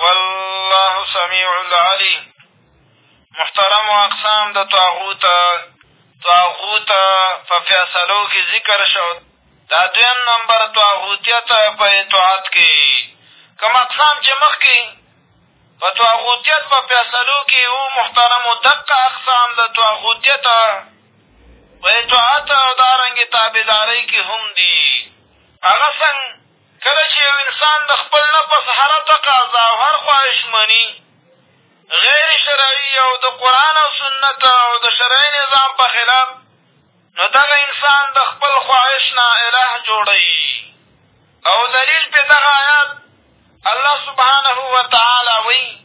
والله سمیع العلیم محترمو اقسام د طاغوت طاغوت په فیصلو کې ذکر شو دا دویم نمبر طاغوتیت په اطاعت کې کوم اقسام چې مخکې په طاغوتیت په فیصلو کې او محترمو دقه اقسام د طاغوتیت په اطاعت او دارنګې تابعدارۍ کې هم دي هغه څنګه کله چې یو انسان د خپل نفس هره تقاضا او هر خواهش مني، غیر شرعي او د قرآن او سنت او د شرعي نظام په خلاف، نو دغه انسان د خپل خواهش نه اله جوړوي او دلیل پرې دغه آیات الله سبحانه وتعالی وایي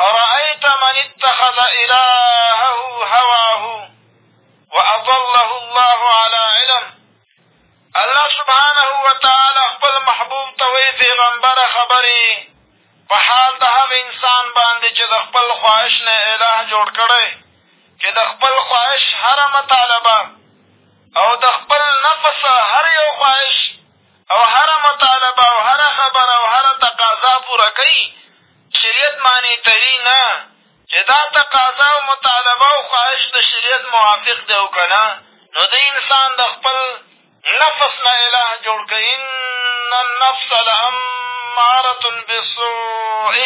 أرأيت من اتخذ إلهه هواه وأضله الله على علم الله سبحانه وتعالی خپل محبوب ته وایي پېغمبره خبرې په حال د هغه انسان باندې چې د خپل خواهش نه اله جوړ کړی چې د خپل خواهش هره مطالبه او د خپل نفس هر یو خواهش او هره مطالبه او هره خبره او هره تقاضا پوره کوي شریعت معنې تري نه چې دا تقاضا او مطالبه او خواهش د شریعت موافق دی او که نه نو د انسان د خپل نفس نه اله جوړ کړه ان النفس لامارة بالسوء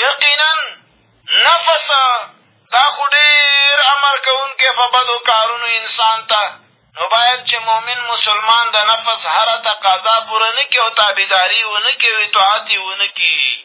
یقینا نفس دا خو ډېر امر کوونکی په بدو کارونو انسان ته نو باید چې مؤمن مسلمان د نفس هره تقاضا پوره نه کړي او تابعداري یې ونه کړي او اطاعت یې ونه کړي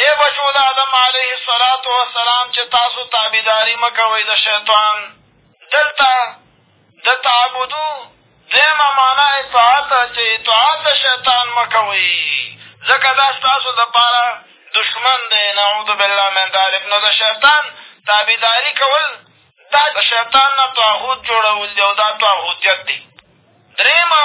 ای بچو د آدم علیه السلام وسلام چې تاسو تابعداري مه کوئ د شیطان دلته د تعبدو دویمه معنا اطاعت چې اطاعت د شیطان مه کوئ ځکه دا ستاسو دپاره دښمن دی نعوذ بالله من ذلک نو د شیطان تابعداري کول دا د شیطان نه طاغوت جوړول دی او دا طاغوتیت دی درېیمه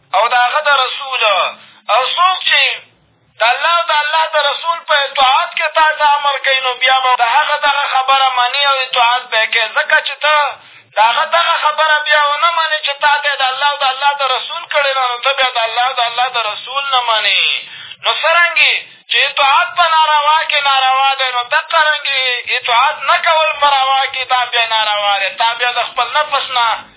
او د هغه د رسول او څوک چې د الله او د الله د رسول په اطاعت کښې تا ته امر کوي نو بیا به د هغه دغه خبره مني او اطاعت به یې کوې ځکه چې ته د هغه دغه خبره بیا ونه منې چې تا ته یې د الله او د الله د رسول کړې ده نو ته بیا د الله او د الله د رسول نه منې نو څرنګې چې اطاعت په ناروا کښې ناروا دی نو دقه رنګې اطاعت نه کول په روا کښې دا بیا ناروا دی تا بیا د خپل نفس نه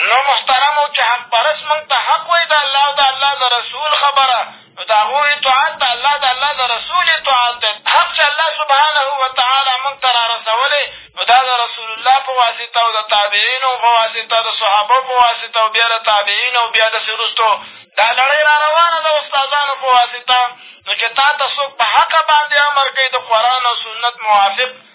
نو محترمو که حق پرست مونږ ته حق وایي د الله او د الله د رسول خبره نو د هغو اطاعت د الله د الله د رسول اطاعت دی حق چې الله سبحانه وتعالی مونږ ته را رسولی نو دا د رسول الله په واسطه او د تابعینو په واسطه د صحابو په واسطه او بیا د تابعین او بیا داسې وروستو دا لړۍ را روانه ده استادانو په واسطه نو چې تا ته څوک په حقه باندې امر کوي د قرآن او سنت موافق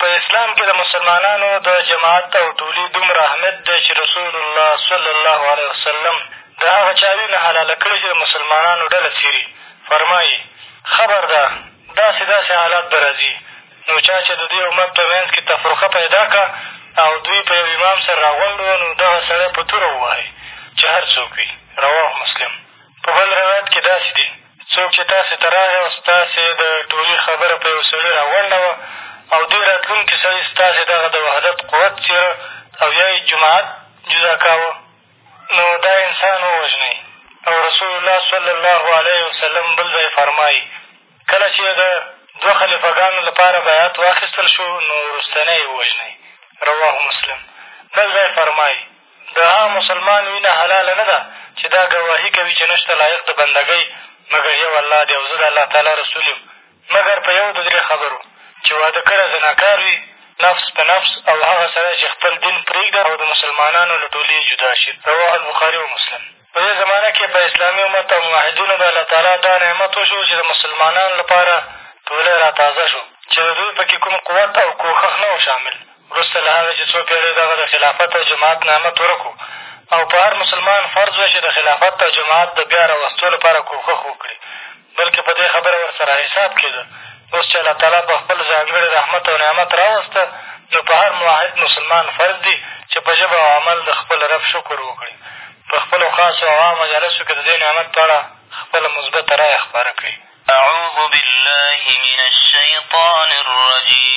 په اسلام کښې د مسلمانانو د جماعت او ټولي دومره اهمیت دی چې رسول الله صلی الله علیه وسلم د هغه چا وینه حلاله کړې چې د مسلمانانو ډله څیري فرمایي خبردار! داسې داسې حالات به راځي نو چا چې د دې امت په منځ کښې تفرقه پیدا کړه او دوی په یو امام سره راغونډ وه نو دغه سړی په توره ووهئ چې هر څوک وي رواه مسلم په بل روایت کښې داسې دي څوک چې تاسې ته راغی او ستاسې یې د ټولي خبره په یو سړي را غونډه وه او دې راتلونکي سړي ستاسې دغه د وحدت قوت څېره او یا یې جماعت جدا کاوه نو دا انسان ووژنئ او رسول الله صلی الله علیه وسلم بل ځای فرمایي کله چې د دوه خلیفګانو لپاره بیعت واخیستل شو نو وروستنی یې ووژنئ رواه مسلم بل ځای فرمایي د هغه مسلمان وینه حلاله نه ده چې دا ګواهي کوي چې نشته لایق د بندګۍ مګر یو الله دی او زه د الله تعالی رسول یم مګر په یو د درې خبرو چې واده کړی زناکار وي نفس په نفس او هغه سړی چې خپل دین پرېږده او د مسلمانانو له ټولې جدا شي رواه البخاري و مسلم په دې زمانه کښې په اسلامي امت او موحدینو به الله تعالی دا نعمت وشو چې د مسلمانانو لپاره ټولی را تازه شو چې د دوی پکې کوم قوت او کوښښ نه و شامل وروسته له هغې چې څو پېړۍ دغه د خلافت او جماعت نعمت ورک و او په هر مسلمان فرض وه چې د خلافت او جماعت د بیا راوستو لپاره کوښښ وکړي بلکې په دې خبره ورسره حساب کېده. اوس چې الله تعالی په خپل ځانګړي رحمت او نعمت راوسته، نو په هر موحد مسلمان فرض دي چې په ژبه او عمل د خپل رب شکر وکړي، په خپلو خاصو او عامو جلسو کې د دې نعمت په اړه خپله مثبته رایه خپره کړي. اعوذ بالله من الشیطان الرجیم.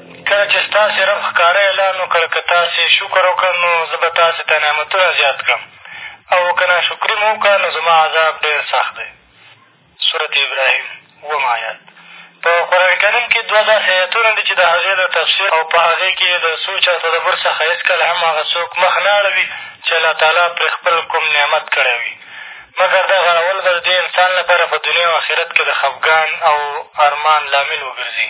کله چې ستاسې رب ښکاره اعلان وکړ، که تاسې شکر وکړ نو زه به تاسې ته نعمتونه زیات کړم او که ناشکري مو وکړه نو زما عذاب ډېر سخت دی. سورت ابراهیم اووم آیت په قرآن کریم کې دوه داسې ایتونه دي چې د هغې د تفسیر او په هغې کې د سوچ او تدبر څخه هېڅکله هم هغه څوک مخ نه اړوي چې الله تعالی پرې خپل کوم نعمت کړی وي مګر دغه اړول به د دې انسان لپاره په دنیا او آخرت کې د خفګان او ارمان لامل وګرځي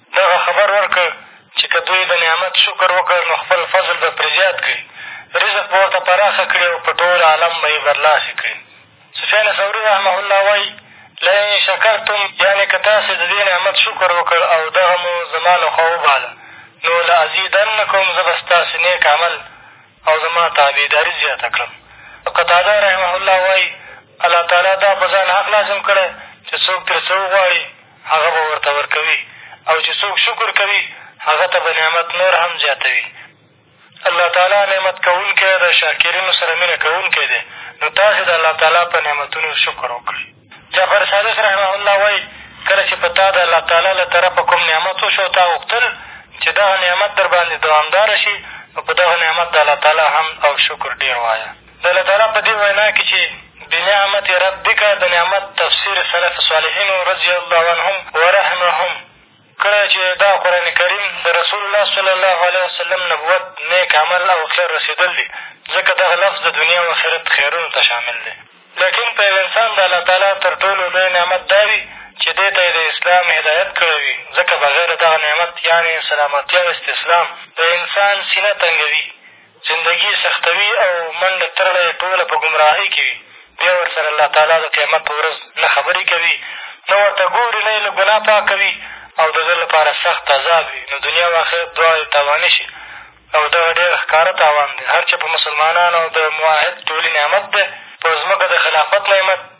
دغه خبر ورکړ چې که دوی د نعمت شکر وکړ، نو خپل فضل به پرې زیات کړي، رزق به ورته پراخه کړي او په ټول عالم به یې برلاسي کړي. سفیان ثوري رحمه الله وایي، لئن شکرتم، یعنې که تاسې د دې نعمت شکر وکړ او دغه مو زما له خوا وباله، نو لأزیدنکم، زه به ستاسې نېک عمل او زما تابعداري زیاته کړم. قتاده رحمه الله وایي، الله تعالی دا په ځان حق لازم کړی چې څوک ترې څه وغواړي، هغه به ورته ورکوي او چې څوک شکر کوي هغه ته به نعمت نور هم زیاتوي الله تعالی نعمت کوونکی د شاکرینو سره مینه کوونکی دی نو تاسې د الله تعالی په نعمتونو شکر وکړئ جعفر صادق رحمه الله وایي کله چې په تا د الله تعالی له طرفه کوم نعمت وشو تا غوښتل چې دغه نعمت در باندې دوامداره شي نو په دغه نعمت د الله تعالی حمد او شکر ډېر وایه د الله تعالی په دې وینا کښې چې، بنعمت ربک، د نعمت تفسیر سلف صالحینو رضی الله عنهم و رحمهم کړی چې دا قرآن کریم د رسول الله صلی الله علیه وسلم نبوت، نېک عمل او خیر رسېدل دي، ځکه دغه لفظ د دنیا او اخرت خیرونو ته شامل دی. لیکن په یو انسان د الله تعالی تر ټولو لوی نعمت دا وي چې دې ته یې د اسلام هدایت کړی وي، ځکه بغیر د دغه نعمت یعنې سلامتیا او استسلام د انسان سینه تنګوي. زندګي یې سختوي او منډه ترړه یې ټوله په ګمراهۍ کي وي، بیا ورسره الله تعالی د قیامت په ورځ نه خبرې کوي، نه ورته ګوري، نه یې له ګناه پاکوي او د ده لپاره سخت عذاب وي، نو دنیا او آخرت دواړه یې تاواني شي او دغه ډېر ښکاره تاوان دی، هر چه په مسلمانانو د مؤحد ټولي نعمت دی، په ځمکه د خلافت نعمت،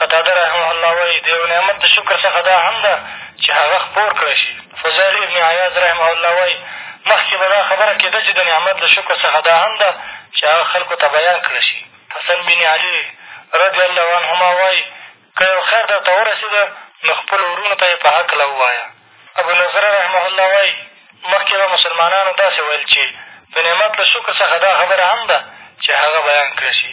قتاده رحمه الله وایي د یو نعمت د شکر څخه دا هم ده چې هغه خپور کړی شي فضیل ابن عیاض رحمه الله وایي مخکې به دا خبره کېده چې د نعمت د شکر څخه دا هم ده چې هغه خلکو ته بیان کړی شي حسن بن علي رضی الله عنهما وایي که یو خیر در ته ورسېده نو خپلو وروڼو ته یې په هکله ووایه ابو نظره رحمه الله وایي مخکې به مسلمانانو داسې ویل چې د نعمت له شکر څخه دا خبره هم ده چې هغه بیان کړی شي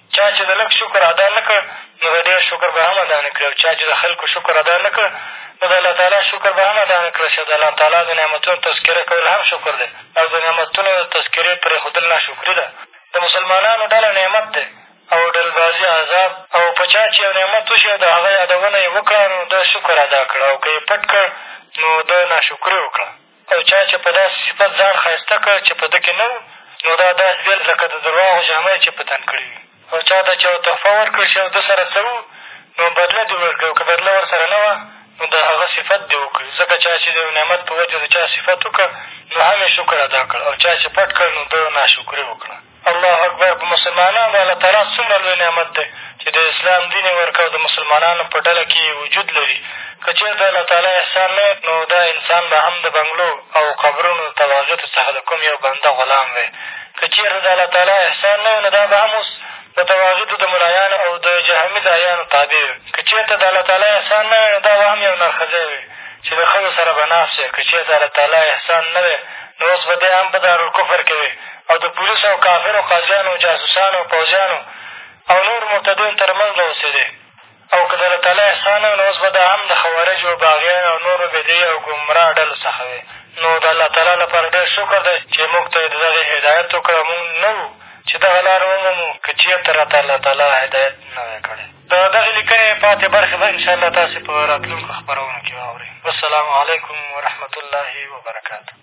چا چې د لږ شکر ادا نه کړ، نو د ډېر شکر به هم ادا نه کړي او چا چې د خلکو شکر ادا نه کړ، نو د الله تعالی شکر به هم ادا نه کړل شي او د الله تعالی د نعمتونو تذکره کول هم شکر دی او د نعمتونو د تذکرې پرېښودل ناشکري ده. د مسلمانانو ډله نعمت دی او ډلبازي عذاب او په چا چې یو نعمت وشي او د هغه یادونه یې وکړه، نو ده شکر ادا کړ او که یې پټ کړ، نو ده ناشکري وکړه. او چا چې په داسې صفت ځان ښایسته کړ چې په ده کښې نه وو نو دا داسې دي لکه د درواغو جامه یې چې په تن کړې وي او چا ته چې یوه تحفه ورکړل شي او ده سره څه وو نو بدله دې ورکړي او که بدله ورسره نه وه نو د هغه صفت دې وکړي ځکه چا چې د یو نعمت په وجه د چا صفت وکړ نو هم یې شکر ادا کړ او چا چې پټ کړ نو ده ناشکري وکړه الله اکبر په مسلمانانو الله تعالی څومره لوی نعمت دی چې د اسلام دین یې ورکړ او د مسلمانانو په ډله کې یې وجود لري که چېرې د الله تعالی احسان نه نو دا انسان به هم د بنګلو او قبرونو د طواغیتو څخه د کوم یو بنده غلام وی که چېرته د الله تعالی احسان نه نو دا به هم اوس د طواغیتو د ملایانو او د جهمي دایانو تابع وی که چېرته د الله تعالی احسان نه نو دا به هم یو نرښځی وی چې د ښځو سره به ناست وی که چېرته الله تعالی احسان نه وی نو اوس به دی هم په دارالکفر کې وی او د پولیسو او کافرو قاضیانو او جاسوسانو او پوځیانو او نورو مرتدینو تر منځ به اوسېدی او که د الله تعالی احسان و نو اوس به دا هم د خوارجو او باغیانو او نورو بدعي او ګمراه ډلو څخه وې نو د الله تعالی لپاره ډېر شکر دی چې موږ ته یې د دغې هدایت وکړ او موږ نه وو چې دغه لاره ومومو که چېرته راته الله تعالی هدایت نه وای کړی د دغې لیکنې پاتې برخې به انشاءالله تاسې په راتلونکو خپرونو کښې واورئ والسلام علیکم ورحمة الله وبرکاته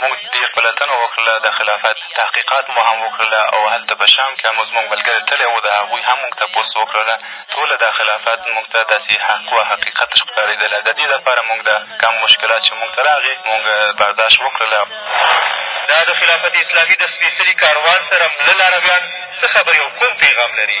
موږ ډېر پلټنه وکړله، د خلافت تحقیقات مو هم وکړله او هلته په شام کښې هم زموږ ملګري تللي وو، د هغوی هم موږ تپوس وکړله، ټوله دا خلافت موږ ته داسې حق و حقیقت ښکارېدله، د دې لپاره موږ دا کم مشکلات چې موږ ته راغې، موږ برداشت وکړله. دا د خلافت اسلامي د سپېڅلي کاروان سره مله لارویان څه خبرې او کوم پېغام لري؟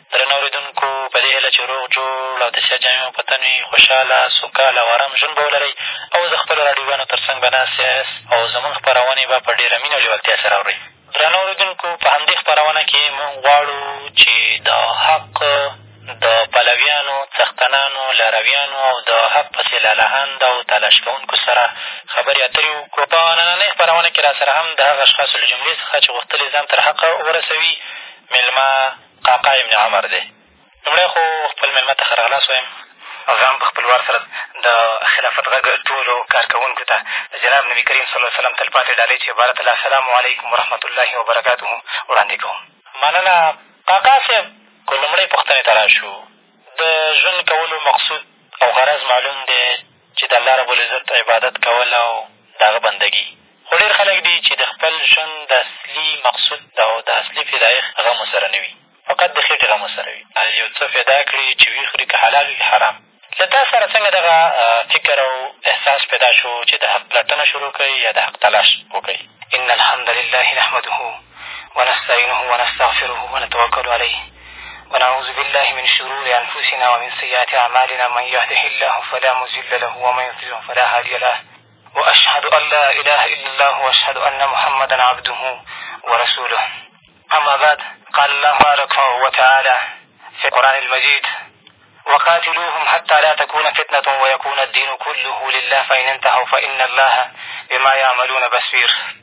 درنه اورېدونکو! په دې هیله چې روغ جوړ او د صحت جامې مو په تن وي، خوشحاله، سوکاله او ارام ژوند به ولرئ او د خپلو راډیوګانو تر څنګ به ناست یاست او زموږ خپرونې به په ډېره مینه او لېوالتیا سره اورئ. درنو اورېدونکو! په همدې خپرونه کې موږ غواړو چې د حق د پلویانو، څښتنانو، لارویانو او د حق پسې لالهانده او تلاش کوونکو سره خبرې اترې وکړو. په نننۍ خپرونه کې راسره هم د هغه اشخاصو له جملې څخه چې غوښتل یې ځان تر حقه ورسوي، مېلمه، قعقاع ابن عمر دی. لومړی خو خپل مېلمه ته ښه راغلاست وایم. او زه هم په خپل وار سره د خلافت غږ ټولو کارکوونکو ته د جناب نبي کریم صلی الله وسلم تلپاتې ډالۍ چې عبارت له السلام علیکم ورحمت الله وبرکاته وړاندې کوم. مننه قعقاع صاحب! که لومړۍ پوښتنې ته را شو، د ژوند کولو مقصود او غرض معلوم دی؟ چې د الله رب العزت عبادت کول او د هغه بندګي، خو ډېر خلک دي چې د خپل ژوند د اصلي مقصود او د اصلي فدایښت غم ورسره نه وي، فقط د خېټې غم ورسره وي، یو څه فدا کړي چې ویې خوري که حلال وي که حرام. له تا سره څنګه دغه فکر او احساس پیدا شو چې د حق پلټنه شروع کړئ یا د حق تلاش وکړئ؟ ان الحمدلله نحمده ونستعینه ونستغفره ونتوکل علیه ونعوذ بالله من شرور انفسنا ومن سیئات اعمالنا من یهده الله فلا مضل له ومن یضلله فلا هادی له واشهد ان لا اله الا الله واشهد ان محمدا عبده ورسوله اما بعد قال الله تبارك وتعالى في القرآن المجيد وقاتلوهم حتى لا تكون فتنة ويكون الدين كله لله فإن انتهوا فإن الله بما يعملون بصير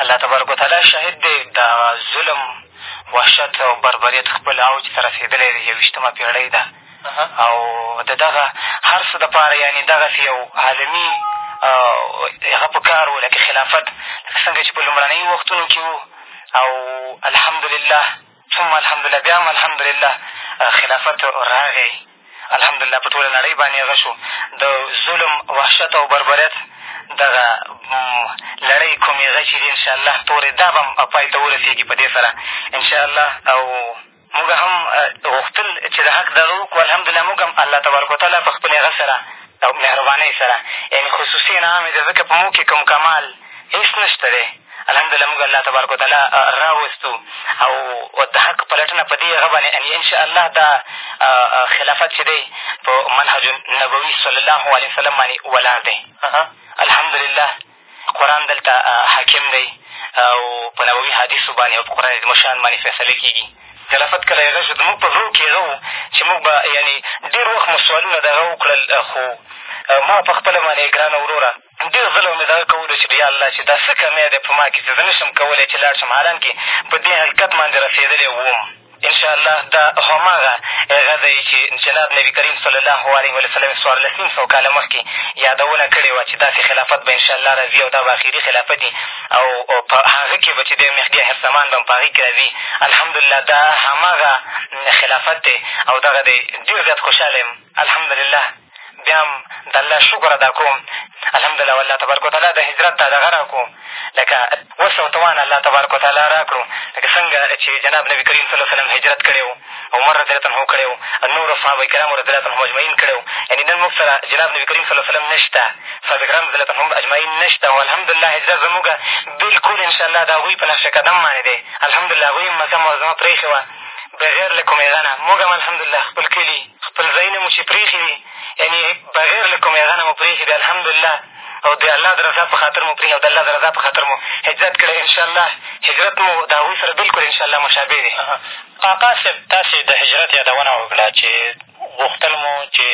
الله تبارک وتعالی شاهد دی، د هغه ظلم، وحشت او بربریت خپل اوج ته رسېدلی دی، یوویشتمه پېړۍ ده او د دغه هر څه دپاره یعنې دغسې یو عالمي هغه په کار و لکه خلافت، لکه څنګه چې په لومړنیو وختونو کښې و او الحمدلله ثم الحمدلله بیا هم الحمدلله خلافت راغی الحمدلله په ټوله نړۍ باندې هغه شو د ظلم وحشت او بربریت دغه لړۍ کومې غچې دي انشاءالله تورې دا به هم پای ته ورسېږي په دې سره انشاءالله او موږ هم غوښتل چې د حق دغه وکړو الحمدلله موږ هم الله تبارک وتعالی په خپل هغه سره او مهربانۍ سره یعنې خصوصي انعام یې د ځکه په موږ کښې کوم کمال هېڅ نه شته دی الحمدالله موږ الله تبارک وتعالی راوستو او د حق پلټنه په دې هغه باندې یعنې انشاءالله دا خلافت چې دی په منهج النبوي صلی الله علیه وسلم باندې ولاړ دی الحمدالله قرآن دلته حاکم دی او په نبوي حدیثو باندې او په قرآن عظیم الشان باندې فیصله کېږي خلافت کله هغه شو زموږ په زړو کښې هغه وو چې موږ به یعنې ډېر وخت مو سوالونه دغه وکړل خو ما په خپله باندې ګرانه وروره ډېر ځله مې دغه کولو چې یا الله چې دا څه کمی دی په ما کښې چې زه نه شم کولی چې لاړ شم حالانکې په دې حقیقت باندې رسېدلی وم ان شاء الله دا هماغه هغه دی چې جناب نبي کریم صلی الله علیه وسلم یې څوارلس نیم سوه کاله مخکې یادونه کړې وه چې داسې خلافت به ان شاء الله را ځي او دا به اخري خلافت وي او په هغه کښې به چې دی مهدي حرسمان به هم په هغې کښې را ځي الحمدلله دا هماغه خلافت دی او دغه دی ډېر زیات خوشحاله یم الحمدلله بیا هم د الله شکر ادا کوم الحمدالله او الله تبارک وتعالی د هجرت دا دغه را کړو لکه وس او توان الله تبارک وتعالی را کړو لکه څنګه چې جناب نبي کریم صلی الله وسلم هجرت کړی و عمر رضی الله عنه کړی و نورو صحابه کرامو رضی الله عنهم اجمعین کړی و یعنې نن موږ سره جناب نبي کریم صلی الله وسلم نه شته صحابه کرام رضی الله عنهم اجمعین نه شته او الحمدلله هجرت زموږ بلکل انشاءالله د هغوی په نقش قدم باندې دی الحمدلله هغوی هم مکه معظمه پرېښې وه بغیر له کومې ځنه موږ هم الحمدلله خپل کلي خپل ځایونه مو چې پرېښي دي، یعنې بغیر له کوم هغه نه مو پرېښي دي، الحمدالله او د الله د رضا په خاطر مو پرېښي او د الله د رضا په خاطر مو هجرت کړی، انشاالله هجرت مو د هغوی سره بلکل انشاالله مشابه دی. قعقاع صاحب تاسې د هجرت یادونه وکړه چې غوښتل مو چې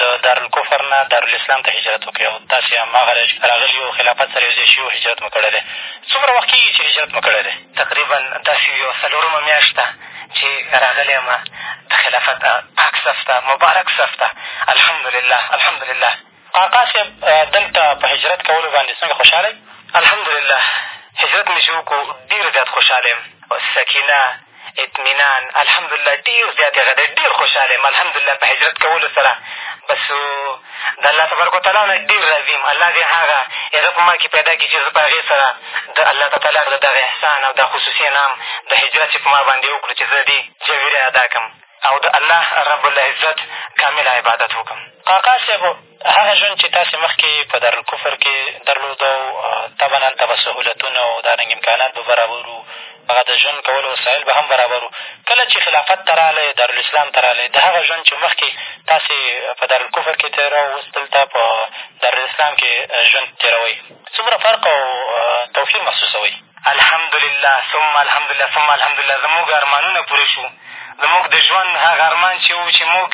د دارالکفر نه دارالاسلام ته هجرت وکړئ او تاسې هماغه راغلي یو خلافت سره یو ځای شوي او هجرت مو کړی دی څومره وخت کېږي چې هجرت مو کړی دی تقریبا داسې یوه څلورمه میاشت ده چې راغلی یم د خلافت پاک صف ته مبارک صف ته الحمدلله الحمدلله قاقا صاحب دلته په هجرت کولو باندې څنګه خوشحاله یې الحمدلله هجرت مې چې وکړو ډېر زیات خوشحاله یم سکینه اطمینان الحمدلله ډېر زیات هغه دی ډېر خوشحاله یم الحمدلله په هجرت کولو سره بس د الله تبارک و تعالی نه ډېر راضي یم، الله دې هغه هغه په ما کښې پیدا کړي چې زه په هغې سره د الله تعالی د دغه احسان او دا خصوصي انعام د هجرت چې په ما باندې وکړو چې زه دې جویره ادا کړم او د الله رب العزت کامل عبادت وکړم. قاقا صاحب هغه ژوند چې تاسې مخکې په دارالکفر کې درلود او طبعا هلته به سهولتونه او دارنګ امکانات به برابر وو هغه د ژوند کولو وسایل به هم برابر وو. کله چې خلافت ته راغی، دارالاسلام ته راغی، د هغه ژوند چې مخکې تاسې په دارالکفر کې تېراوه، اوس دلته په دارالاسلام کې ژوند تېروئ، څومره فرق او توپیر محسوسوئ؟ الحمدلله ثم الحمدلله ثم الحمدلله، زموږ ارمانونه پوره شو، زموږ د ژوند هغه ارمان چې و، چې موږ.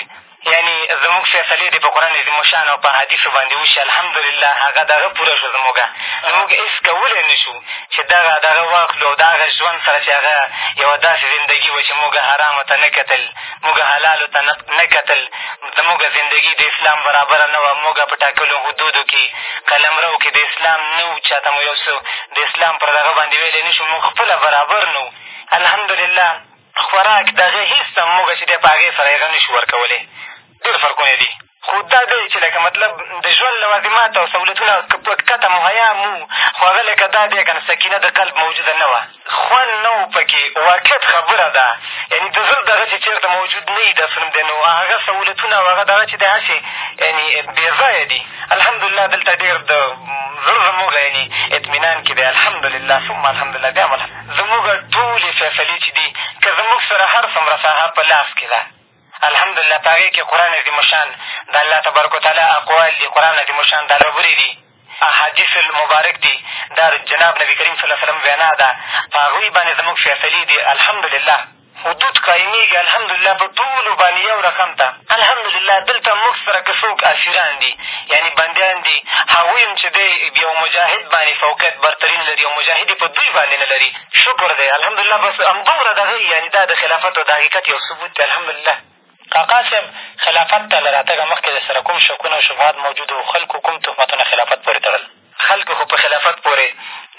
یعنې زموږ فیصلې دې په قرآن عظیم الشان او په احادیثو باندې وشي الحمدلله هغه دغه پوره شو زموږ نو موږ هېڅ کولی نه شو چې دغه دغه واخلو او د هغه ژوند سره چې هغه یوه داسې زندګي وه چې موږ حرامو ته نه کتل موږ حلالو ته نه کتل زموږ زندګي د اسلام برابره نه وه موږ په ټاکلو حدودو کې قلمرو کې د اسلام نه وو چا ته مو یو څه د اسلام پر دغه باندې ویلی نه شو موږ خپله برابر نه وو الحمدلله خوراک د هغې هېڅ څه موږ چې دی په هغې سره هغه نه شو ورکولی ډېر فرقونه دي خو دا دی چې لکه مطلب د ژوند لوازمات او سهولتونه که په کته مهیا مو خو هغه لکه دا دی که نه سکینه د قلب موجوده نه وه خوند نه و په کې واقعیت خبره ده یعنې د زړه دغه چې چېرته موجود نه وي داسې نوم دی نو هغه سهولتونه او هغه دغه چې دی هسې یعنې بې ځایه دي الحمدلله دلته ډېر د زړه زموږ یعنې اطمینان کې دی الحمدلله ثم الحمدلله بیا هم زموږ ټولې فیصلې چې دي که زموږ سره هر څومره ساحه په لاس کښې ده الحمدالله په هغې کښې قرآن عظیم الشان د الله تبارک و تعالی اقوال دي قرآن عظیم الشان دا ډبرې دي احادیث المبارک دي دا جناب نبي کریم صلی الله علیه وسلم وینا ده په هغوی باندې زموږ فیصلې دي الحمدالله حدود قایمېږي الحمدالله په ټولو باندې یو رقم ته. الحمدالله دلته موږ سره که څوک اسیران دي یعنې بندیان دي هغوی هم چې دی یو مجاهد باندې فوقیت برتري نه لري او مجاهد یې په دوی باندې نه لري شکر دی الحمدالله بس همدومره دغه یي یعنې دا د خلافت او د حقیقت یو ثبوت دی الحمدالله. کاکا صیب خلافت ته له راتګه مخکې درسره کوم شکونه او شبهات موجود وو؟ خلکو کوم تهمتونه خلافت پورې تړل؟ خلکو خو په خلافت پورې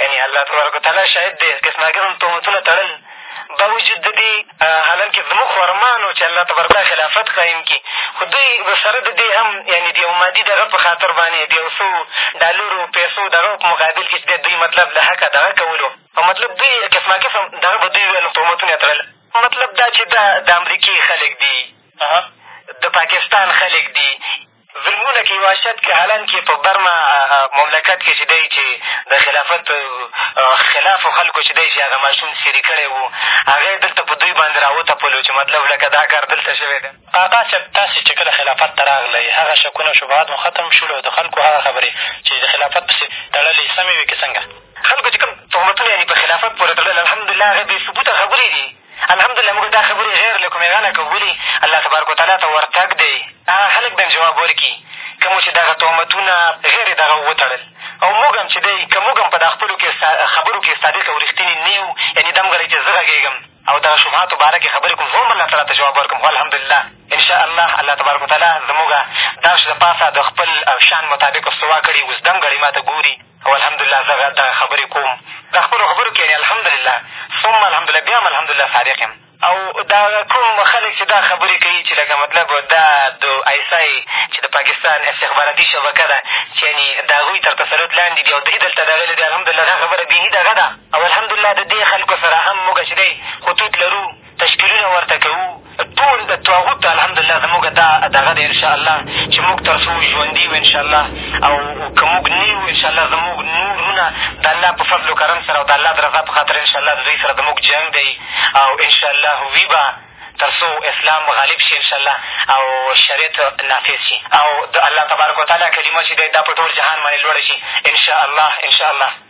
یعنې الله تبارک وتعالی شاهد دی قسمه قسم تهمتونه تړل باوجود د دې حالانکې زموږ خو ارمان و چې الله تبارک وتعالی خلافت قایم کړي خو دوی سره د دې هم یعنې د یو مادي دغه په خاطر باندې د یو څو ډالرو پیسو دغه په مقابل کښې چې دوی مطلب له حقه دغه کولو او مطلب دوی قسمه قسم دغه به دوی ویل تهمتونه یې تړل مطلب دا چې دا د امریکې خلک دي د پاکستان خلک دي ظلمونه کوي وحشت کوي حالانکې په برمه مملکت کښې چې دی چې د خلافت خلافو خلکو چې دی چې هغه ماشوم سپېري کړی وو هغه یې دلته په دوی باندې را وتپلو چې مطلب لکه دا کار دلته شوی دی قعقاع صاحب! تاسې چې کله خلافت ته راغلئ، هغه شکونه او شبهات مو ختم شول او د خلکو هغه خبرې چې د خلافت پسې تړلې، سمې وې که څنګه؟ خلکو چې کوم تهمتونه یعنې په خلافت پورې تړل، الحمدالله هغه بې ثبوته خبرې دي. الحمدالله موږ دا خبرې غیر له کومې غله کوو، ولې الله تبارک و تعالی ته ورتګ دی، هغه خلک به هم ځواب ورکړي که مو چې دغه تهمتونه غیر دغه وتړل او موږ هم چې دی که موږ هم په دا خپلو کې خبرو کې صادق او رښتیني نه یو، یعنې دمګړی چې زه غږېږم، او دغه شبهاتو باره کښې خبرې کوم زه هم الله تعالی ته جواب ورکوم خو الحمدالله ان شاء الله الله تبارک وتعالی زموږ دعرش د پاسه د خپل شان مطابق استوا کړې اوس دم ګړۍ ماته ګوري او الحمدالله زه دغه خبرې کوم د خپلو خبرو کښې یعنې الحمدالله ثم الحمدالله بیا هم الحمدالله صادق یم او دا کوم خلک چې دا خبرې کوي چې لکه مطلب دا د ایسای چې د پاکستان استخباراتي شبکه ده چې یعنې د هغوی تر تسلط لاندې دي او دوی دلته راغلي دي الحمدالله دا خبره بېخي دغه ده او الحمدالله د دې خلکو سره هم موږ چې دی خطوط لرو تشکیلونه ورته کوو ټول د طاغوت الحمدالله زموږ دا دغه دی انشاءالله چې موږ تر څو ژوندي یو انشاءالله او که موږ نه یو انشاءالله زموږ نور وروڼه د الله په فضل و کرم سره او د الله د رضا په خاطر انشاءالله د دوی سره زموږ جنګ دی او انشاءالله وي به تر څو اسلام غالب شي انشاءالله او شریعت نافظ شي او د الله تبارک وتعالی کلمه چې دی دا په ټول جهان باندې لوړه شي انشاءالله انشاءالله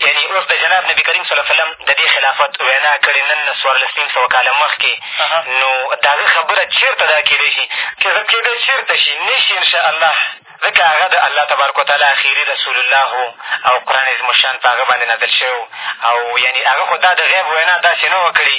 یعنې اوس د جناب نبي کریم صلی الله علیه وسلم د دې خلافت وینا کړې نن نه څوارلس نیم سوه کاله مخکې نو د هغه خبره چېرته دا کېدای شي که ځه کېدای چېرته شي نه شي انشاءالله ځکه هغه د الله تبارک وتعالی اخري رسول الله و او قرآن عظیم الشان په هغه باندې نازل شوی او یعنې هغه خو دا د غیب وینا داسې نه وه کړې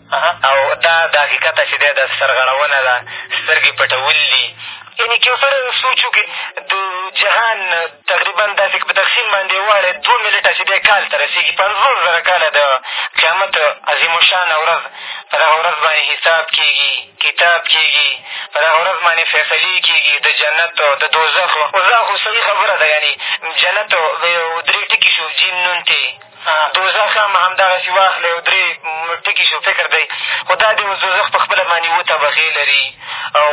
او دا د حقیقت نه چې دی دا سرغړونه ده، سترګې پټول دي. یعنې که یو سړی سوچ وکړي د جهان تقریبا داسې که په تقسیم باندې یې وواړی دوه ملټه چې دی کال ته رسېږي پنځوس زره کاله د قیامت عظیم الشانه ورځ په دغه ورځ باندې حساب کېږي کتاب کېږي په دغه ورځ باندې فیصلې کېږي د جنت د دوزخ اوس دا خو صحیح خبره ده یعنې جنت درې ټکي شو جیم نون تې دوزخ هم همدغسې واخلئ او درې ټکي شو فکر دی خو دا دی اوس دوزخ په خپله باندې اووه طبقې لري او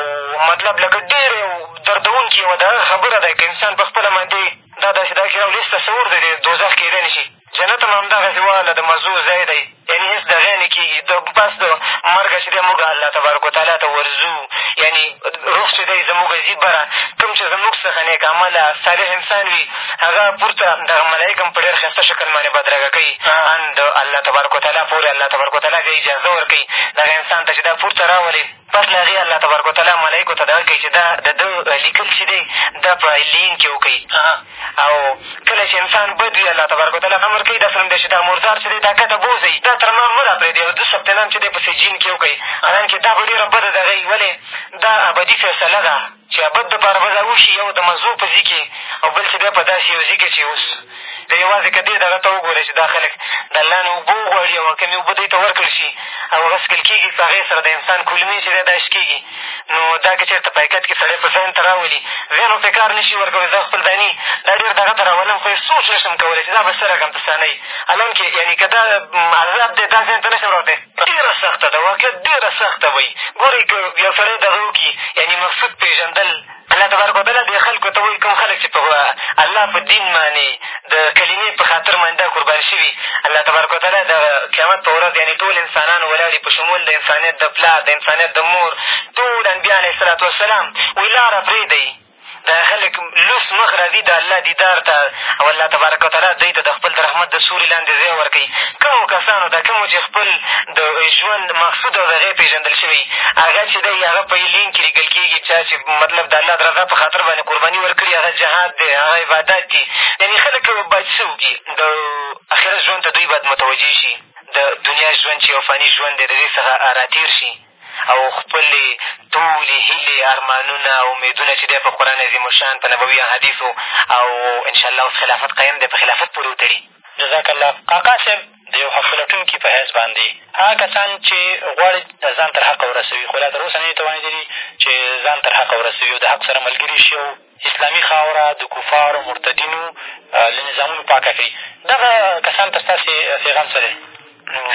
مطلب لکه ډېر یو دردوونکې یوه دغه خبره ده که انسان په خپله باندې دا داسې دا کښې راولي هېڅ تصور دی د دوزخ کېدای نه شي جنت هم همدغسې واله د مزو ځای دی یعنې هېڅ دغه نه کېږي د پس د مرګه چې دی موږ الله تبارک وتعالی ته ورځو یعنې روح چې دی زموږ ځي بره کوم چې زموږ څخه نیک عمله صالح انسان وي هغه پورته دغه ملایک هم په ډېر ښایسته شکل باندې بدرګه کوي ان د الله تبارک وتعالی پورې الله تبارک وتعالی بیا اجازه ورکوي دغه انسان ته چې دا پورته راولې پس له هغې الله تبارک وتعالی ملایکو ته دغه کوي چې دا د ده لیکل چې دی دا په علیین کښې وکړي او کله چې انسان بد وي الله تبارک وتعالی امر کوي دا څرنګ دی چې دا مردار چې دی دا کته بوځئ دا تر ما مه راپرېږدئ او د ثبت نام چې دی په سجین کښې وکړئ حالانکې دا به ډېره بده دغه وي ولې دا ابدي فیصله ده چې ابد دپاره به دا وشي یو د مزو په ځي کښې او بل چې بیا په داسې یو ځي کښې چې اوس ته یوازې که دې دغه ته وګورې چې دا خلک د الله نه اوبه وغواړي او کمې اوبه دوی ته ورکړل شي او هغه څکل کېږي په هغې سره د انسان کولمې چې دی دا شکېږي نو دا که چېرته په حقیقت کښې سړی په ذهن ته را ولي ذهن ورته کار نه شي ورکولی زه خپل داني دا ډېر دغه ته را ولم خو یې سوچ نه شم کولی چې دا به څه رقم ته سیانۍ حالانکې یعنې که دا عذاب دی دا ذهن ته نه شم راوتلی ډېره سخته ده واقعا ډېره سخته به وي ګورئ که یو سړی دغه وکړي یعنې مقصود پېژندل الله تبارک وتعالی دې خلکو ته وایي کوم خلک چې په الله په دین باندې د کلمې په خاطر باندې دا قربان شوي الله تبارک وتعالی د قیامت په ورځ یعنې ټول انسانان ولاړ په شمول د انسانیت د پلار د انسانیت د مور ټول انبیا علیه صلات وسلام وایي لاره پرېږدئ دا خلک لوڅ مخ را ځي د الله دیدار ته او الله تبارک وتعالی دوی ته د خپل د رحمت د سوري لاندې ځای ورکوي کومو کسانو ته کومو چې خپل د ژوند مقصود او د غیب پېژندل شوی هغه چې دی هغه په علین کښې لیکل کېږي چا چې مطلب د الله د رضا په خاطر باندې قرباني ورکړي هغه جهاد دی هغه عبادات دي یعنې خلک باید څه وکړي د اخرت ژوند ته دوی باید متوجه شي د دنیا ژوند چې یو فاني ژوند دی د دې څخه راتېر شي او خپلې ټولې هیلې، ارمانونه او امېدونه چې دی په قرآن عظیم الشان، په نبوي احادیثو او ان شاء الله اوس خلافت قایم دی، په خلافت پورې وتړي. جزاک الله کاکا صاحب د یو حق لټونکي په حیث باندې هغه کسان چې غواړي ځان تر حقه ورسوي خو لا تر اوسه نه دي توانېدلي چې ځان تر حقه ورسوي او د حق سره ملګري شي او اسلامي خاوره د کفارو مرتدینو له نظامونو پاکه کړي دغه کسان ته ستاسې پیغام څه دی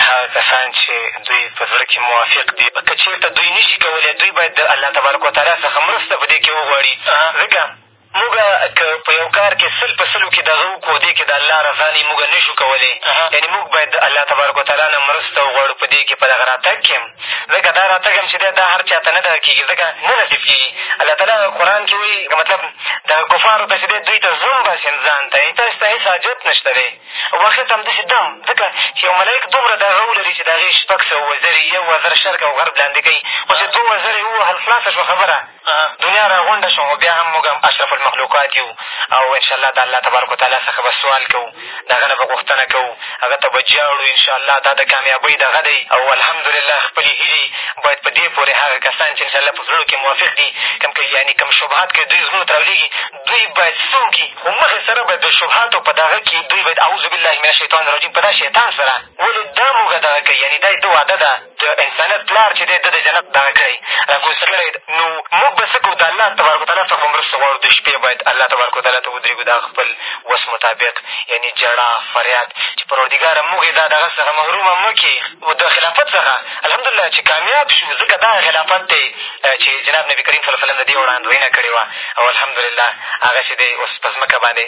هغه کسان چې دوی په زړه کښې موافق دي که چېرته دوی نه شي کولی دوی باید د الله تبارک وتعالی څخه مرسته په دې کښې وغواړي ځکه موږ که په یو کار کښې سل په سلو کښې دغه وکړو دې کښې د الله رضا نه موږ نه شو کولی یعنې موږ باید د الله تبارک وتعالی نه مرسته وغواړو په دې کښې په دغه راتګ کښې ځکه دا را تګ هم چې دی دا هر چا ته نه دغه کېږي ځکه نه نصیب کېږي الله تعالی قرآن کښې وایي که مطلب دغه کفارو ته چې دی دوی ته ظلم باسي ځان ته یې تاسې ته هېڅ حاجت نه شته دی او اخر ته همداسې دم ځکه چې یو ملایک دومره دغه ولري چې د هغې شپږ سوه وزرې یو وزر شرق او غرب لاندې کوي خو چې دوه وزره یې ووهل خلاصه شوه خبره دنیا را غونډه شوه خو بیا هم موږ هم اشرف المخلوقات یو او ان شاء الله د الله تبارک وتعالی څخه به سوال کوو د هغه نه به غوښتنه کوو هغه ته به ژاړو ان شاء الله دا د کامیابۍ دغه دی او الحمدلله خپلې هیلې باید په دې پورې هغه کسان چې ان شاء الله په زړونو کښې موافق دي کوم که یعنې کوم شبهات که دوی زړونو ته راولېږي دوی باید څه وکړي خو مخې سره باید د شبهاتو په دغه کښې دوی باید اعوذ بالله من الشیطان الرجیم په دا شیطان سره ولې دا موږ دغه کوي یعنې دا یې ده وعده ده د انسانیت پلار چې دی ده د جنت دغه کړی را کوزده کړی نو موږ به څه کوو د الله تبارک وتعالی څخه به مرسته غواړو د شپې باید الله تبارک وتعالی ته ودرېږو د هغه خپل وس مطابق یعنې ژړا فریاد چې پروردګاره موږ یې دا دغه څخه محرومه مه کړې او د خلافت څخه الحمدلله چې کامیاب شو ځکه دا خلافت دی چې جناب نبي کریم صلی وسلم د دې وړاندوینه کړې وه او الحمدلله هغه چې دی اوس په ځمکه باندې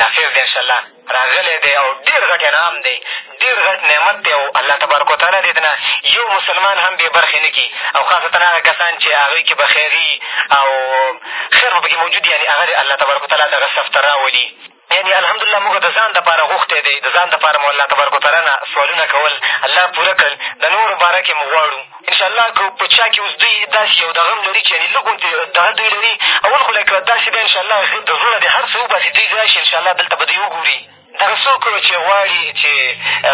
نافظ دی انشاءالله راغلی دی او ډېر غټ انعام دی ډېر غټ نعمت دی او الله تبارک وتعالی دې نه یو مسلمان هم بې برخې نه کړي او خاصتا هغه کسان چې هغوی کښې به خیري او خیر به پکې موجود یعنې هغه دې الله تبارک وتعالی دغه صف ته راولي یعنې الحمدلله موږ د ځان دپاره غوښتی دی د ځان دپاره مو الله تبارک وتعالی نه سوالونه کول الله پوره کړل د نورو باره کښې مو غواړو انشاءالله که په چا کښې اوس دوی داسې یو دغه هم لري چې یعنې لږ غوندې دغه دوی لري اول خو لکه داسې بیا انشاءالله د زړونه دې هر څه وباسي دوی ځای شي انشاءالله دلته به دوی وګوري دغه څوک چې غواړي چې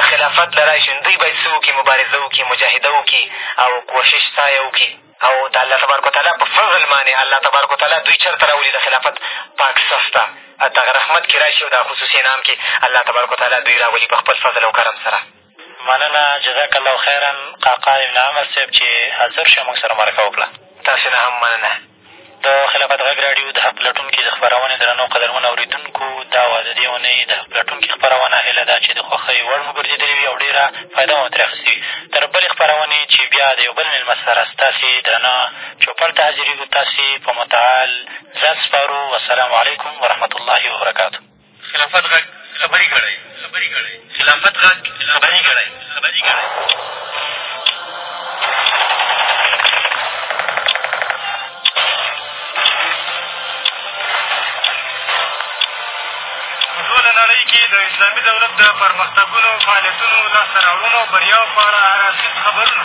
خلافت له راشي نو دوی باید څه وکړي مبارزه وکړي مجاهده وکړي او کوشش سایه وکړي او د الله تبارک وتعالی په فضل باندې الله تبارک وتعالی دوی چېرته را ولي د خلافت پاک صف ته دغه رحمت کښې را شي او دغه خصوصي انعام کښې الله تبارک وتعالی دوی را ولي په خپل فضل او کرم سره مننه جزاک الله خیرا قعقاع ابن عمرو صاحب چې حاضر شوې موږ سره مرکه وکړه. تاسې نه هم مننه. د خلافت غږ راډیو د حق پلټونکي د خپرونې درنو قدرمن اورېدونکو دا وه د دې اونۍ د حق پلټونکي خپرونه هیله ده چې د خوښۍ وړ مو ګرځېدلې وي او ډېره فایده مو ترې اخیستې وي تر بلې خپرونې چې بیا د یو بل مېلمه سره ستاسې درنه چوپړ ته حاضرېږو تاسې په متعال ذات سپارو والسلام علیکم ورحمت الله وبرکاتو خلافت غږ خبري ګړی خلافت غږ خبري ګړی د اسلامي دولت د پرمختګونو، فعالیتونو، لاسته راوړنو او بریاوو په اړه هر اړخیز خبرونه.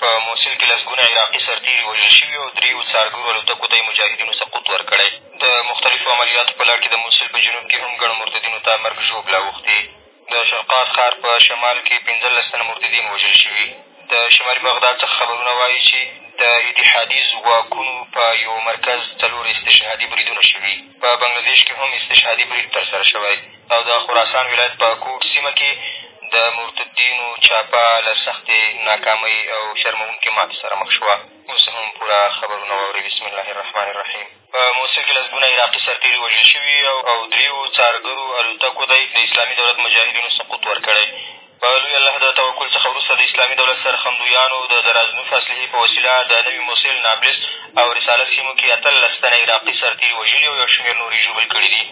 په موصل کې لسګونه عراقي سرتېري وژل شوي او درېیو څارګرو الوتکو ته یې مجاهدینو سقوط ورکړی. د مختلفو عملیاتو په لړ کې د موصل په جنوب کې هم ګڼو مرتدینو ته مرګ ژوبله اوښتې. د شرقاد ښار په شمال کې پېنځلس تنه مرتدین وژل شوي. د شمالي بغداد څخه خبرونه وايي چې د اتحادي ځواکونو په یوه مرکز څلور استشهادي بریدونه شوي. په بنګله دېش کې هم استشهادي برید ترسره شوی. او د خراسان ولایت په کوټ سیمه کې د مرتدینو چاپه له سختې ناکامۍ او شرموونکې ماتې سره مخ شوه. اوس هم پوره خبرونه واورئ بسم الله الرحمن الرحیم په موصل کې لسګونه عراقي سرتېري وژل شوي او درېیو څارګرو الوتکو ته یې د اسلامي دولت مجاهدینو سقوط ورکړی په لوی الله د توکل څخه وروسته د اسلامي دولت سرښندویانو د درازنوف اسلحې په وسیله د نوي موصل، نابلس او رساله سیمو کې اتلس تنه عراقي سرتېري وژلي او یو شمېر نور یې ژوبل کړي دي.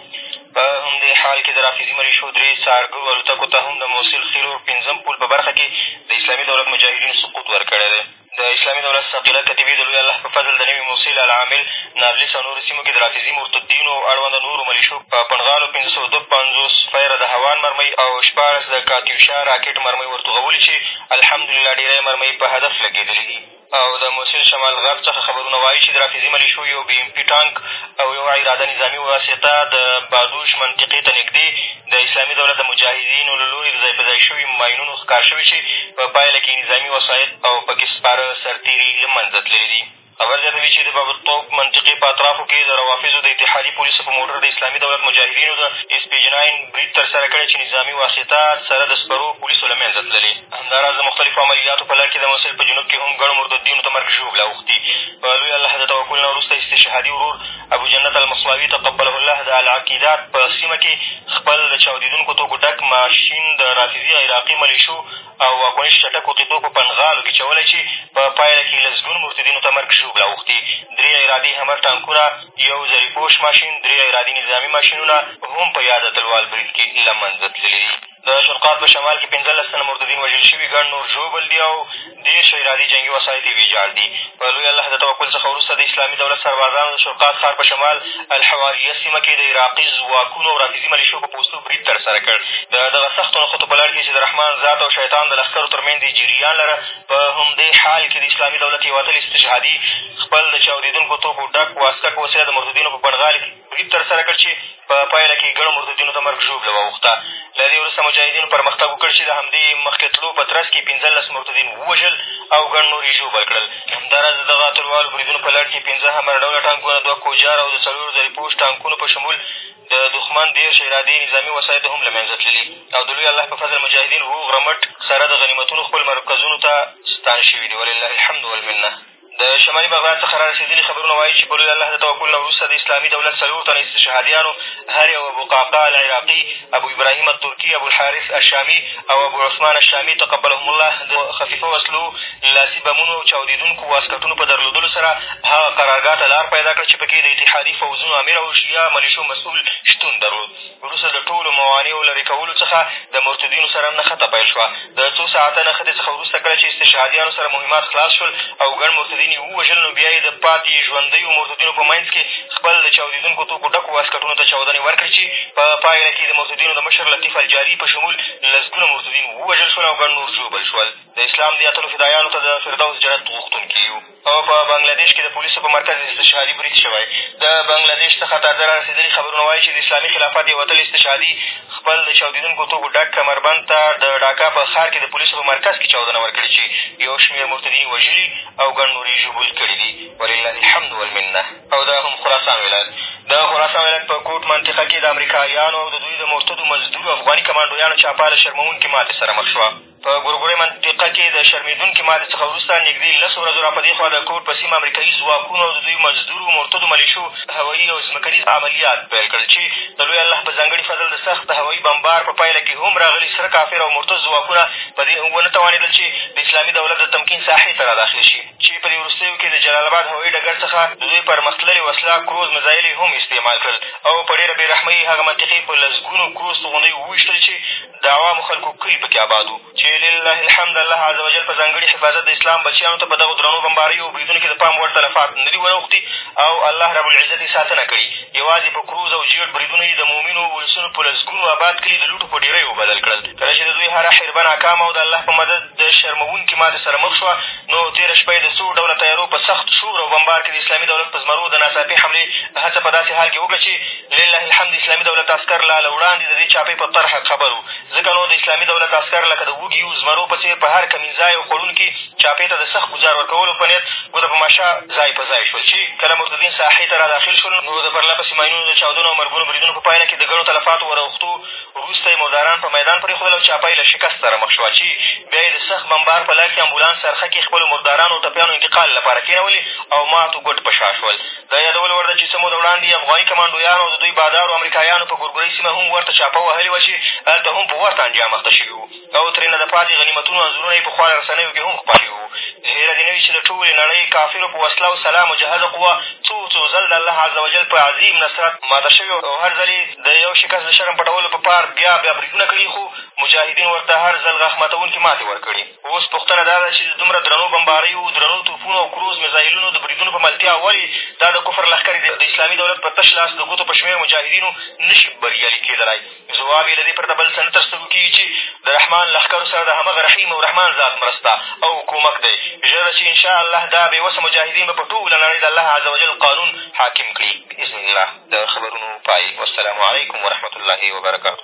په همدې حال کې د رافظي ملیشو درې څارګرو الوتکو ته هم د موصل ښي لور پېنځم پول په برخه کې د اسلامي دولت مجاهدینو سقوط ورکړی دی. د اسلامي دولت ثقیله کتیبې د لوی الله په فضل د نوي موصل، العامل، نابلس او نورو سیمو کې د رافضي مرتدینو او اړونده نورو ملیشو په پنډغالو پېنځه سوه دوه پنځوس فیره د هوان مرمۍ او شپاړس د کاتیوشا راکټ مرمۍ ورتوغولي چې الحمدلله ډېری مرمۍ په هدف لګېدلې دي. او د موصل شمال غرب څخه خبرونه وايي چې د رافضي ملیشو یو بي ایم پي ټانک او یوه اراده نظامي واسطه د بادوش منطقې ته نږدې د اسلامي دولت د مجاهدینو له لورې د ځای په ځای شوي ماینونو ښکار شوې چې په پایله کې نظامي وسایط او پکې سپاره سرتېري له منځه تللي دي خبر زیاتوي چې د بابطوب منطقې په اطرافو کې د روافظو د اتحادي پولیسو په موټر د اسلامي دولت مجاهدینو د اسپیجناین برید ترسره کړی چې نظامي واسطه سره د سپرو پولیسو له منځه تللې همداراز د مختلفو عملیاتو په لړ کې د مصر په جنوب کې هم ګڼو مرتدینو ته مرګ ژوبله اوښتي په لوی الله د توکل نه وروسته استشهادي ورور ابوجنت المصلاوي تقبله الله د العقیدات په سیمه کې خپل د چاودېدونکو توکو ډک ماشین د رافضي عراقي ملېشو او واکونیش چټکو قطعو په پنډغالو کې چولی چې په پایله کې لسګونو مرتدینو ته مرګ ژوبله اوښتې درې عرادي همر ټانکونه یو زريپوش ماشین درې عرادي نظامي ماشینونه هم په یاده تلوال برید کې له منځه تللي دي د شنقاط په شمال کې پېنځلس تنه مرتدین وژل شوي ګڼ نور ژوبل دي او دېرش عراده جنګي وسایط یې ویجاړ دي. په لوی الله د توکل څخه وروسته د اسلامي دولت سربازانو د شرقاط ښار په شمال الحواریه سیمه کې د عراقي ځواکونو او رافظي ملیشو په پوستو برید ترسره کړ. د دغه سختو نښتو په لړ کې چې د رحمن ذات او شیطان د لښکرو تر منځ یې جریان لره، په همدې حال کې د اسلامي دولت یو اتل استشهادي خپل د چاودېدونکو توکو ډک واسکټ په وسیله د مرتدینو په بڼغالي کې برید ترسره کړ چې په پایله کې یې ګڼو مرتدینو ته مرګ ژوبله واوښته. له دې وروسته مجاهدینو پرمختګ وکړ چې د همدې مخکې تلو په ترڅ کې یې پېنځلس مرتدین ووژل او ګڼ نور یې ژوبل کړل. همداراز د دغه اتلوالو بریدونو په لړ کې پېنځه همر ډوله ټانکونه، دوه کوجار او د څلور ذریپوش ټانکونو په شمول د دښمن دېرش ارادې نظامي وسایط هم له منځه تللي او د لوی الله په فضل مجاهدین روغ رمټ سره د غنیمتونو خپل مرکزونو ته ستانه شوي دي ولله الحمد والمنه. د شمالي بغداد څخه را رسېدلي خبرونه وایي چې په لوی الله د توکل نه وروسته د اسلامي دولت څلور تنه استشهادیانو هر یو ابوقعقاع العراقي ابوابراهیم الترکي ابوالحارث الشامي او ابوعثمان الشامي تقبلهم الله د خفیفه وسلو لاسي بمونو او چاودېدونکو واسکټونو په درلودلو سره هغه قرارګاه ته لار پیدا کړه چې په کې د اتحادي فوځونو امیر او شیعه ملیشو مسؤول شتون درلود وروسته د ټولو موانعو لرې کولو څخه د مرتدینو سره نښته پیل شوه د څو ساعته نښتې څخه وروسته کله چې استشهادیانو سره مهمات خلاص شول او ګڼ مرتدین یې ووژل نو بیا یې د پاتې ژوندیو مرتدینو په منځ کې خپل د چاودېدونکو توکو ډکو واسکټونو ته چاودنې ورکړې چې په پایله کې د مرتدینو د مشر لطیف الجاري په شمول لسګونه مرتدین ووژل شول او ګڼ نور ژوبل شول د اسلام د اتلو فدایانو ته د فردوس جنت غوښتونکي یو او په بنګله دېش کې د پولیسو په مرکز استشهادي برید شوی. د بنګله دېش څخه تازه را رسېدلي خبرونه وایي چې د اسلامي خلافت یو اتل استشهادي خپل د چاودېدونکو توکو ډک کمربند ته د ډاکا په ښار کې د پولیسو په مرکز کې چاودنه ورکړې چې یو شمېر مرتدین یې وژلي او ګڼ نور یې ژوبل کړي دي ولله الحمد والمنه او دا هم خراسان ولایت د خراسان ولایت په کوټ منطقه کې د امریکایانو او د دوی د مرتدو مزدورو افغاني کمانډویانو چاپه له شرموونکې ماتې سره مخ شوه په ګورګورې منطقه کې د شرمېدونکې ماتې څخه وروسته نږدې لسو ورځو را په دې خوا د کوټ په سیمه امریکایي ځواکونو او د دوی مزدورو مرتدو ملېشو هوایي او ځمکنیز عملیات پیل کړل چې د لوی الله په ځانګړي فضل د سخت هوایي بمبار په پایله کې هم راغلي سره کافر او مرتد ځواکونه په دې هم ونه توانېدل چې د اسلامي دولت د تمکین ساحې ته را داخل شي چې په دې وروستیو کې د جلال اباد هوایي ډګر څخه د دوی پرمختللې وسله کروز مزایل هم استعمال کړل او په ډېره بېرحمۍ هغه منطقې په لسګونو کروز توغندیو وویشتل چې د عوامو خلکو کلي په کې اباد وو، چې لله الحمد الله عز وجل په ځانګړي حفاظت د اسلام بچیانو ته په دغو درنو بمباریو او بریدونو کې د پام وړ تلفات نه دي وراوښتي او الله رب العزت یې ساتنه کړې. یوازې په کروز او جېټ بریدونو یې د مؤمنو ولسونو په لسګونو اباد کلي د لوټو په ډېریو وبدل کړل. کله چې د دوی هره حربه ناکامه او د الله په مدد د شرموونکې ماتې سره مخ شوه، نو تېره شپه یې د څو ډوله طیارو په سخت شور او بمبار کې د اسلامي دولت په زمرو د ناڅاپي حملې هڅه په داسې حال کې وکړه چې لله الحمد اسلامي دولت عسکر لا له وړاندې د دې چاپې په طرحه خبر وو، ځکه نو د اسلامي دولت عسکر لکه د وږيو زمرو په څېر په هر کمين ځای او خوړون کې چاپې ته د سخت ګوزار ورکولو په نيت ګوته په ماشه ځای په ځای شول، چې کله مرتدين ساحې ته را داخل شول، نو د پرله پسې ماينونو د چاودنو او مرګونو بريدونو په پايله کې د ګڼو تلفاتو ور اوښتو وروسته يې مرداران په ميدان پرېښودل او چاپه يې له شکست سره مخ شوه، چې بيا يې د سخت بمبار په لړ کې امبولانس څرخکې خپلو مردارانو او ټپيانو انتقال لپاره کېنولې او ماتو ګوډ په شا شول. د یادولو وړ ده چې څه موده وړاندې افغاني کمانډویانو او د دوی بادارو امریکایانو په ګورګورۍ سیمه هم ورته چاپه وهلې وه چې هلته هم په ورته انجام اخته شوي وو او ترېنه د پاتې غنیمتونو انځورونه یې په خواله رسنیو کښې هم خپاره وو هېره دې نه وي چې د ټولې نړۍ کافرو په وسله او سلا مجهزه قوه څو څو ځل د الله عز وجل په عظیم نصرت ماته شوې او هر ځل د یو شکست د شرم پټولو په پار بیا بیا بریدونه کړي خو مجاهدین ورته هر ځل غخ ماتوونکې ماتې ورکړې اوس پوښتنه دا ده چې د دومره درنو بمباریو، درنو توپونو او کروز میزایلونو د بریدونو په ملتیا ولې دا د کفر لښکرې د اسلامي دولت په تش لاس د ګوتو په شمېر مجاهدینو نه شي بریالي کېدلای؟ ځواب یې له دې پرته بل څه نه تر سترګو کېږي چې د رحمان لښکرو سره د همغه رحیم او رحمان ذات مرسته او کومک دی. ژر ده چې انشاءالله دا بې وسه مجاهدین به په ټوله نړۍ د الله عز وجل قانون حاکم کړي. بإذن الله. د خبرونو پای. والسلام علیکم ورحمة الله وبرکاته.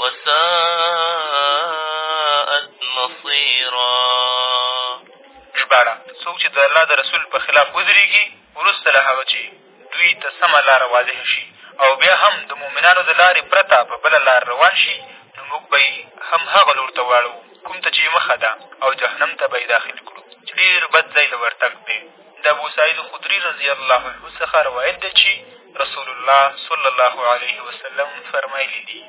وساءت مصيرا ژباړه څوک چې د الله د رسول په خلاف ودرېږي وروسته له هغه چې دوی ته سمه لاره واضحه شي او بیا هم د مؤمنانو د لارې پرته په بله لار روان شي نو موږ به یې هم هغه لور ته واړوو کوم ته چې یې مخه ده او جهنم ته به یې داخل کړو چې ډېر بد ځای د ورتګ دی د ابوسعید خدري رضي الله عنه څخه روایت دی چې رسول الله صلی الله علیه وسلم فرمایلي دي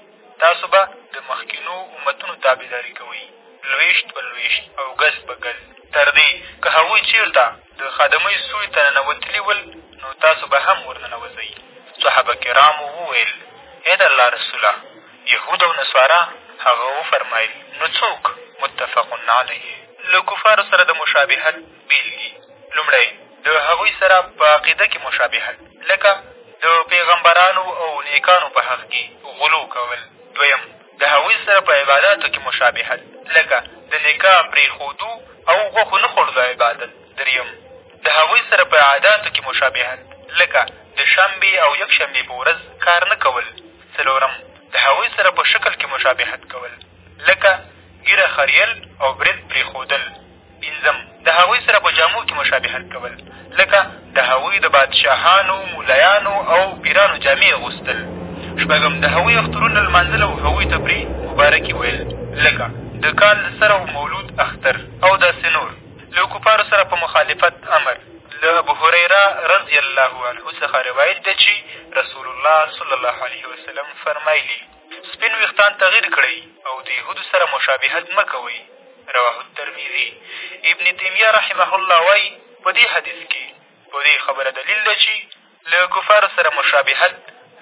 تاسو به د مخکینو امتونو تابعداري کوئ لوېشت په لوېشت او ګز په ګز تر دې که هغوی چېرته د خادمۍ سوی ته ننوتلي ول نو تاسو به هم ورننوځئ صحابه کرامو وویل ای د الله رسوله یهود او نصارا هغه وفرمایل نو څوک متفق علیه له کفارو سره د مشابهت بېلګې، لومړی، د هغوی سره په عقیده کې مشابهت، لکه د پېغمبرانو او نېکانو په حق کې غلو کول. دویم، د هغوی سره په عباداتو کې مشابهت، لکه د نکاح پرېښودو او غوښو نه خوړلو عبادت. درېیم، د هغوی سره په عاداتو کې مشابهت، لکه د شنبې او یکشنبې په ورځ کار نه کول. څلورم، د هغوی سره په شکل کې مشابهت کول، لکه ږیره خریل او برېت پرېښودل. پنځم، د هغوی سره په جامو کښې مشابهت کول، لکه د هغوی د بادشاهانو، ملایانو او پیرانو جامې اغوستل. شپږم، د هغوی اخترونه لمانځل او هغوی ته پرې مبارکي ویل، لکه د کال د سر او مولود اختر او داسې نور. له کفارو سره په مخالفت امر، له ابوهریرة رضی الله عنه څخه روایت دی چې رسول الله صلی الله علیه وسلم فرمایلي. سپین وېښتان تغیر کړئ او د یهودو سره مشابهت مه کوئ. رواه الترمذي. ابن تیمیه رحمه الله وایي، په دې حدیث کښې په دې خبره دلیل دی چې له کفارو سره مشابهت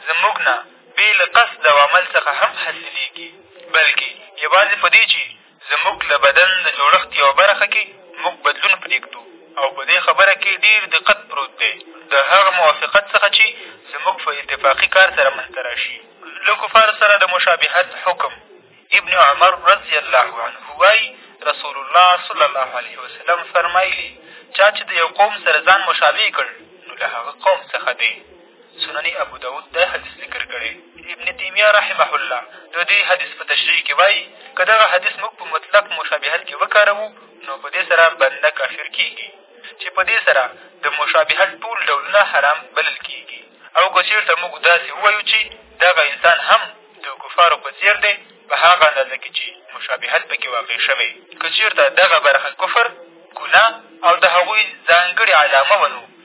زموږ نه بې له قصد او عمل څخه هم حاصلېږي، بلکې یوازې په دې چې زموږ د بدن د جوړښت یوه برخه کې موږ بدلون پرېږدو او په دې خبره کې ډېر دقت پروت دی، د هغه موافقت څخه چې زموږ په اتفاقي کار سره منځ ته را شي. له کفارو سره د مشابهت حکم، ابن عمر رضي الله عنه وایي، رسول الله صلی الله علیه وسلم فرمایلي، چا چې د یو قوم سره ځان مشابه کړ، نو له هغه قوم څخه دی. سنن ابوداود دا حدیث ذکر کړی ابن تیمیه رحمه الله د دې حدیث په تشریح کښې وایي که دغه حدیث موږ په مطلق مشابهت کښې وکاروو نو په دې سره بنده کافر کېږي چې په دې سره د مشابهت ټول ډولونه حرام بلل کېږي او که چېرته موږ داسې ووایو چې دغه انسان هم د کفارو په څېر دی په هغه اندازه کښې چې مشابهت پکې واقع شوی که چېرته دغه برخه کفر ګناه او د هغوی ځانګړې علامه ونو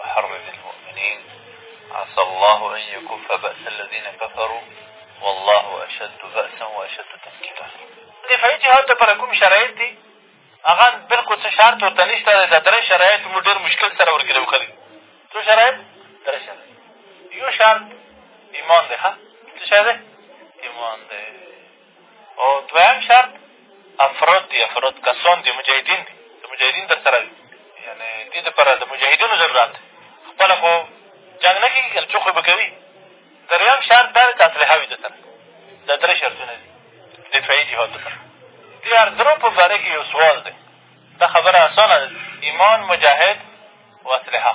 وحرض المؤمنين عسى الله أن يكف بأس الذين كفروا والله أشد بأسا وأشد تنكيلا دفاعي جهاد دپاره کوم شرایط دي هغه بلکل څه شرط ورته نشته دی دا درې شرایط مو ډېر مشکل سره ورکړي وکړي څو شرایط درې شرایط یو شرط ایمان دی ښه څه شی دی ایمان دی او دویم شرط افراد دي افراد کسان دي مجاهدین دي د مجاهدین تر سره دي یعنې دې دپاره د مجاهدینو ضرورت دی خپله خو جنګ نه کېږي که څوک خو به کوي درېیم شرط دا دی چې اسلحه وي د سره دا درې شرطونه دي دفاعي جهاد دپاره دې هر درو په باره کښې یو سوال دی دا خبره اسانه ده ایمان مجاهد و اسلحه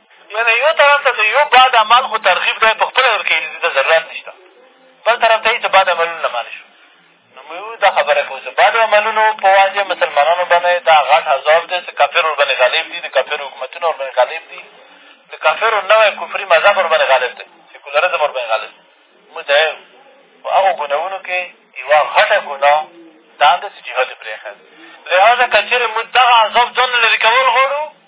نو له یو طرف ته د یو بد عمل خو ترغیب دی په خپله ورکوي د دې ته ضرورت نه شته بل طرف ته هېڅ بد عملونه منې شو نو موږ دا خبره کوو چې بد عملونو په وجه مسلمانانو باندې دا غټ عذاب دی چې کافر ورباندې غالب دي د کافرو حکومتونه ورباندې غالب دي د کافرو نوی کفري مذهب ورباندې غالب دی سیکولرزم ورباندې غالب دی موږ دا په هغو ګناهونو کښې یوه غټه ګناه دا ده چې جهاد یې پرېښی لهذا که چېرې موږ دغه عذاب ځان نه لرې کول غواړو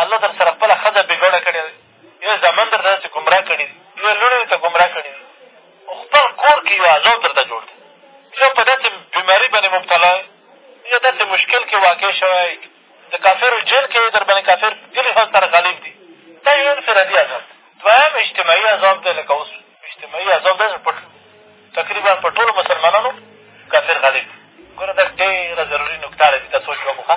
الله در سره خپله ښځه بېګړه کړې ده یوه زامن در ته داسې ګمراه کړي دي یوه لوڼې در ته ګمراه کړي دي خو خپل کور کښې یو عذاب در ته جوړ دی یو په داسې بیماري باندې مبتلا یې یا داسې مشکل کښې واقع شوی د کافرو جیل کښې در باندې کافر ګلې ښځ سره غالب دي دا یو انفرادي عذاب دی دویم اجتماعي عذاب دی لکه اوس اجتماعي عذاب داسې پټ تقریبا په ټولو مسلمانانو کافر غالب دي ګوره دا ډېره ضروري نکته ده چې ته سوچ وکړو ښه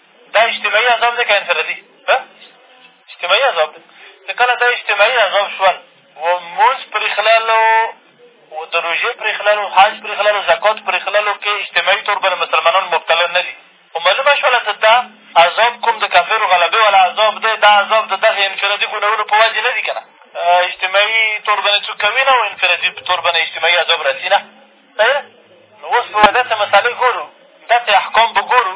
دا اجتماعي عذاب دی که انفرادي اجتماعي عذاب دی چې کله دا اجتماعي عذاب شول و مونځ پرې خلالو و د روژې پرې خلالو حج پرې خلالو زکات پرې خلالو کې اجتماعي طور باندې مسلمانان مبتلا نه دي خو معلومه شوله چې دا عذاب کوم د کافرو غلبې والا عذاب دی دا عذاب د دغې انفرادي ګناهونو په وجې نه دي که نه اجتماعي طور باندې څوک کوي نه او انفرادي طور باندې اجتماعي عذاب رسي نه نو اوس به داسې مسالې ګورو داسې احکام به ګورو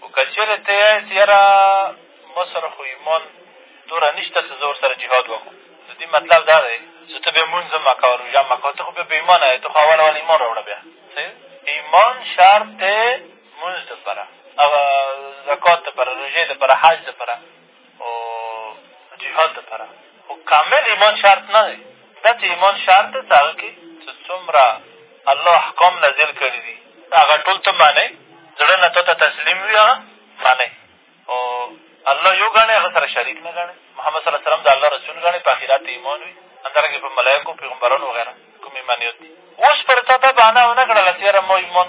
خو که چېرې ته یې چې یاره ما سره خو ایمان دوره نشته چې زه ورسره جهاد وکړم د دې مطلب دا دی چې ته بیا مونځ مه کوه روژه مه کوه ته خو بیا بې ایمانه یې ته خو اول اول ایمان راوړه بیا ایمان شرط دی مونځ دپاره هغه زکات دپاره روژې دپاره حج دپاره او جهاد دپاره خو کامل ایمان شرط نه دی دا چې ایمان شرط دی څه هغه کښې چې څومره الله احکام نازل کړي دي هغه ټول ته منې زړه نه تا ته تسلیم وي هغه منې او الله یو ګڼې هغه سره شریک نه ګڼې محمد صلی وسلم د الله رسول ګڼې په اخرات ایمان وي همدارنګې په ملایکو پیغمبرانو وغیره کوم ایمانیت دي اوس پر تا دا بهانه ونه کړله چې یاره ما ایمان